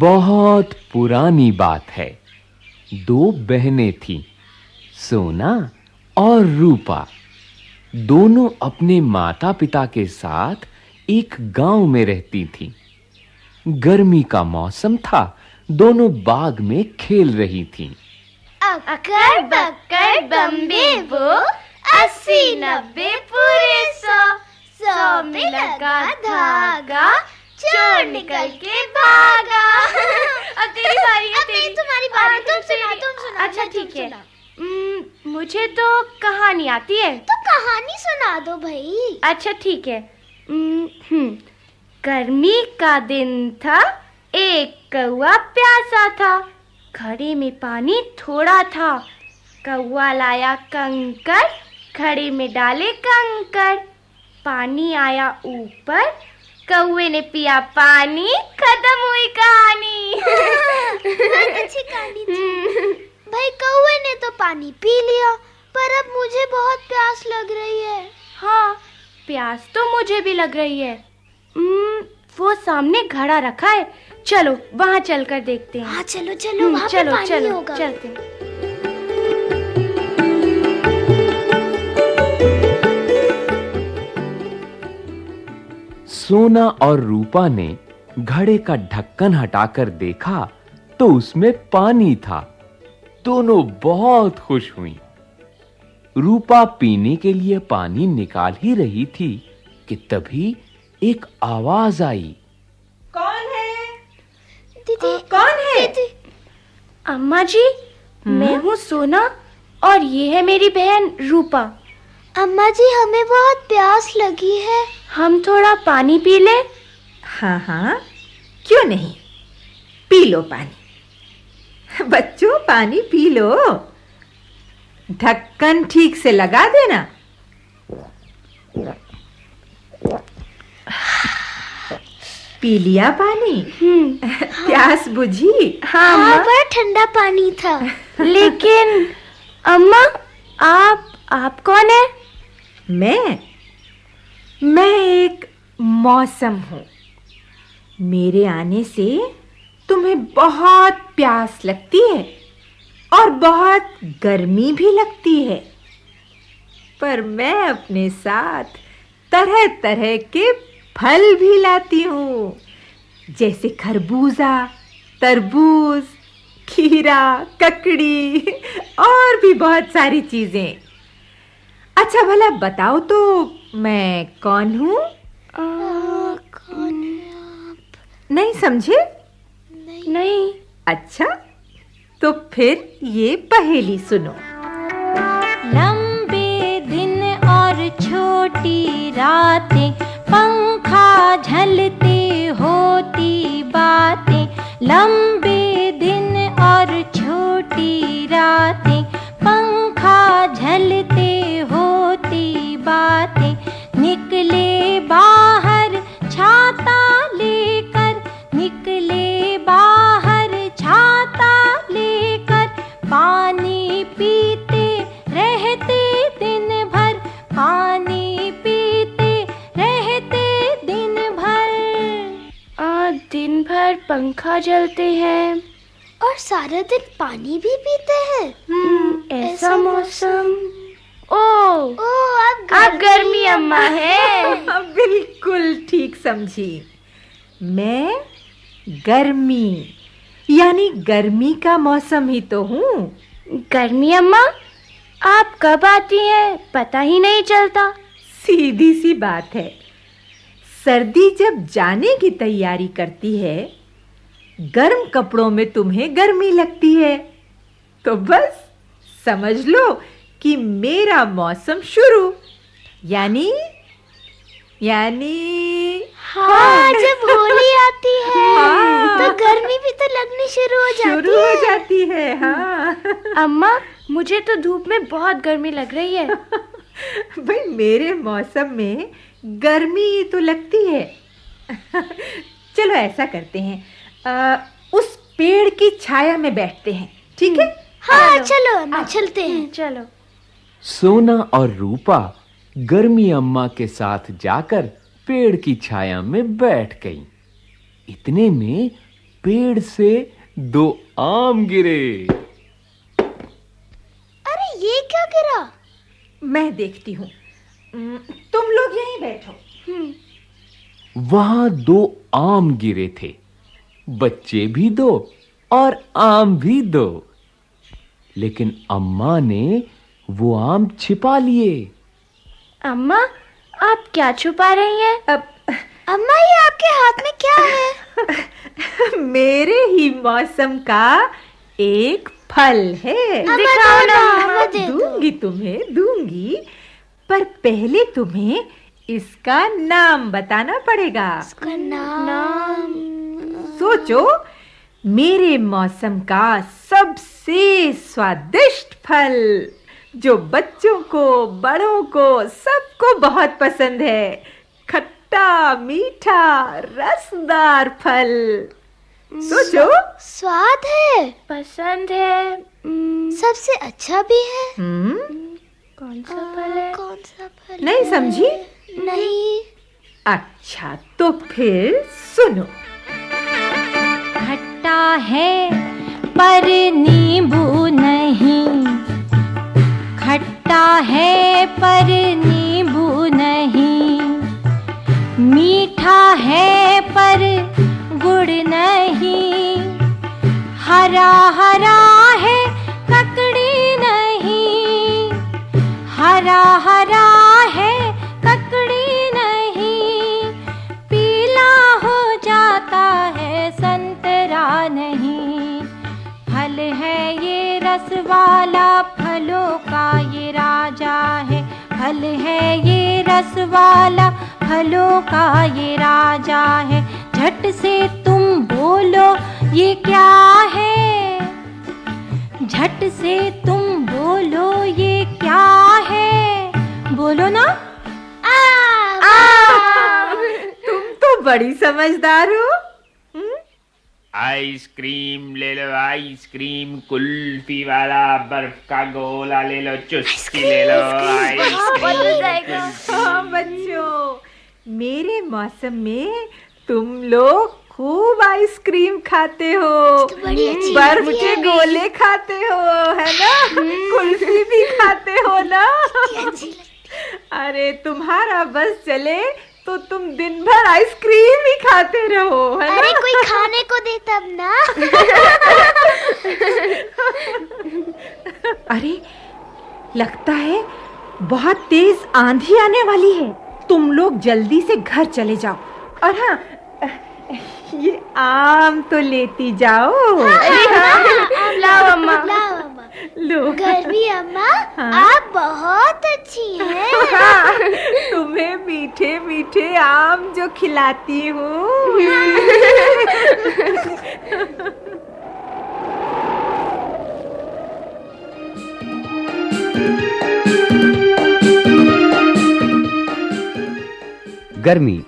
बहुत पुरानी बात है। दो बहनें थीं, सोना और रूपा। दोनों अपने माता-पिता के साथ एक गाँव में रहती थीं। गर्मी का मौसम था, दोनों बाग में खेल रही थीं। अकर बकर बम्बे वो, अस्सी नब्बे पूरे सौ सौ में लगा धागा। चोर निकल के भागा। अब तेरी बारी है तेरी। तुम्हारी बारी। हाँ, तुम सुना तुम सुना अच्छा ठीक है। हम्म, मुझे तो कहानी आती है। तो कहानी सुना दो भाई। अच्छा ठीक है। हम्म, हम्म, गर्मी का दिन था एक कौआ प्यासा था। घड़े में पानी थोड़ा था। कौआ लाया कंकर घड़े में डाले कंकर। पानी आया ऊपर कौए ने पिया पानी खत्म हुई कहानी। बहुत अच्छी कहानी भाई कौवे ने तो पानी पी लिया पर अब मुझे बहुत प्यास लग रही है। हाँ प्यास तो मुझे भी लग रही है। वो सामने घड़ा रखा है। चलो वहाँ चलकर देखते हैं। हाँ चलो चलो हम्म, वहाँ पे चलो पानी चलो होगा। चलते हैं। सोना और रूपा ने घड़े का ढक्कन हटाकर देखा तो उसमें पानी था। दोनों बहुत खुश हुईं। रूपा पीने के लिए पानी निकाल ही रही थी कि तभी एक आवाज़ आई। कौन है? दीदी कौन है? दीदी अम्मा जी मैं हूँ सोना और ये है मेरी बहन रूपा। अम्मा जी हमें बहुत प्यास लगी है। हम थोड़ा पानी पी ले। हाँ हाँ। क्यों नहीं? पी लो पानी। बच्चों पानी पी लो। ढक्कन ठीक से लगा देना। पी लिया पानी? प्यास बुझी? हाँ हाँ बड़ा ठंडा पानी था। लेकिन अम्मा आप आप कौन है? मैं? मैं एक मौसम हूँ। मेरे आने से तुम्हें बहुत प्यास लगती है और बहुत गर्मी भी लगती है। पर मैं अपने साथ तरह तरह के फल भी लाती हूँ, जैसे खरबूजा, तरबूज, खीरा, ककड़ी और भी बहुत सारी चीज़ें। अच्छा भला बताओ तो मैं कौन हूँ? कौन है आप? नहीं समझे? नहीं। अच्छा तो फिर ये पहेली सुनो। लंबे दिन और छोटी रातें पंखा झलते होती बातें लंबे दिन भर पंखा जलते हैं। और सारा दिन पानी भी पीते हैं। हम्म, ऐसा मौसम। ओ ओ अब आप गर्मी अम्मा है। बिल्कुल ठीक समझी। मैं गर्मी यानी गर्मी का मौसम ही तो हूँ। गर्मी अम्मा आप कब आती हैं? पता ही नहीं चलता। सीधी सी बात है। सर्दी जब जाने की तैयारी करती है गर्म कपड़ों में तुम्हें गर्मी लगती है। तो बस समझ लो कि मेरा मौसम शुरू। यानी यानी हाँ जब होली आती है तो गर्मी भी तो लगनी शुरू हो जाती शुरू हो। जाती है हाँ। अम्मा मुझे तो धूप में बहुत गर्मी लग रही है। भाई मेरे मौसम में गर्मी तो लगती है। चलो ऐसा करते हैं। आ, उस पेड़ की छाया में बैठते हैं ठीक है? हाँ चलो अम्मा चलते हैं। चलो। सोना और रूपा गर्मी अम्मा के साथ जाकर पेड़ की छाया में बैठ गईं। इतने में पेड़ से दो आम गिरे। अरे ये क्या गिरा? मैं देखती हूँ। तुम लोग यहीं बैठो। वहाँ दो आम गिरे थे। बच्चे भी दो और आम भी दो। लेकिन अम्मा ने वो आम छिपा लिए। अम्मा आप क्या छुपा रही हैं? अब अम्मा ये आपके हाथ में क्या है? मेरे ही मौसम का एक फल है। दिखाओ ना। अम्मा दूँगी। तुम्हें दूँगी। पर पहले तुम्हें इसका नाम बताना पड़ेगा। उसका नाम? सोचो मेरे मौसम का सबसे स्वादिष्ट फल जो बच्चों को बड़ों को सबको बहुत पसंद है खट्टा मीठा रसदार फल। सोचो स्वाद है। पसंद है। सबसे अच्छा भी है। हम्म। कौन सा फल है? कौन सा फल नहीं समझी? नहीं। अच्छा तो फिर सुनो। खट्टा है पर नींबू नहीं। खट्टा है पर नींबू नहीं। मीठा है पर गुड़ नहीं। हरा हरा है ककड़ी नहीं। हरा हरा है ककड़ी नहीं। पीला हो जाता है संतरा नहीं। फल है ये रस वाला फलों का ये राजा है। फल है ये रस वाला फलों का ये राजा है झट से तुम बोलो ये क्या है? झट से तुम बोलो ये क्या है? बोलो ना। तुम तो बड़ी समझदार हो। हम्म? आइसक्रीम ले लो आइसक्रीम कुल्फी वाला बर्फ़ का गोला ले लो चुस्की ले लो आइसक्रीम! हाँ बच्चों मेरे मौसम में तुम लोग खूब आइसक्रीम खाते हो। बड़ी बर्फ़ के गोले खाते हो है ना? कुल्फी भी खाते हो ना? अरे तुम्हारा बस चले तो तुम दिन भर आइसक्रीम ही खाते रहो है ना? अरे कोई खाने को दे तब ना। अरे लगता है बहुत तेज आंधी आने वाली है। तुम लोग जल्दी से घर चले जाओ। और हाँ ये आम तो लेती जाओ। लाओ अम्मा। लाओ अम्मा। लो। गर्मी अम्मा हाँ? आप बहुत अच्छी हैं तुम्हें मीठे मीठे आम जो खिलाती हूँ। गर्मी।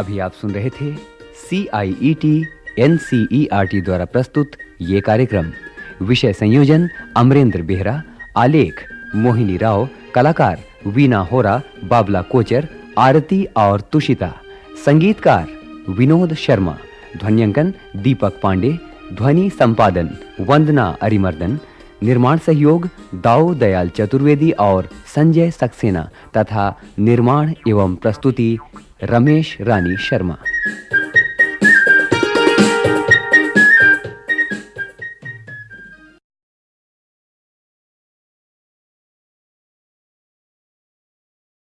अभी आप सुन रहे थे C I E T N C E R T द्वारा प्रस्तुत ये कार्यक्रम। विषय संयोजन, अमरेंद्र बेहरा, आलेख, मोहिनी राव, कलाकार, वीना होरा, बाबला कोचर, आरती और तुषिता। संगीतकार, विनोद शर्मा। ध्वन्यांकन, दीपक पांडे। ध्वनि संपादन, वंदना अरिमर्दन। निर्माण सहयोग, दाऊ दयाल चतुर्वेदी और संजय सक्सेना। तथा निर्माण एवं प्रस्तुति रमेश रानी शर्मा।